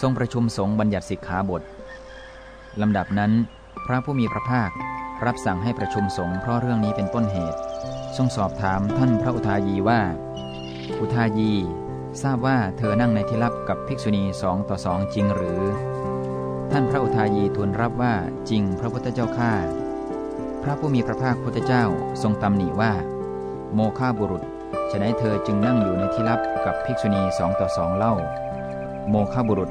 ทรงประชุมสงฆ์บัญญัติสิกขาบทลำดับนั้น พระผู้มีพระภาครับสั่งให้ประชุมสงฆ์เพราะเรื่องนี้เป็นต้นเหตุ ทรงสอบถามท่านพระอุทายีว่า อุทายี ทราบว่าเธอนั่งในที่ลับกับภิกษุณีสองต่อสองจริงหรือ ท่านพระอุทายีทูลรับว่าจริงพระพุทธเจ้าข้าพระผู้มีพระภาคพุทธเจ้าทรงตำหนิว่า โมฆะบุรุษฉะนั้นเธอจึงนั่งอยู่ในที่ลับกับภิกษุณีสองต่อสองเล่า โมฆะบุรุษ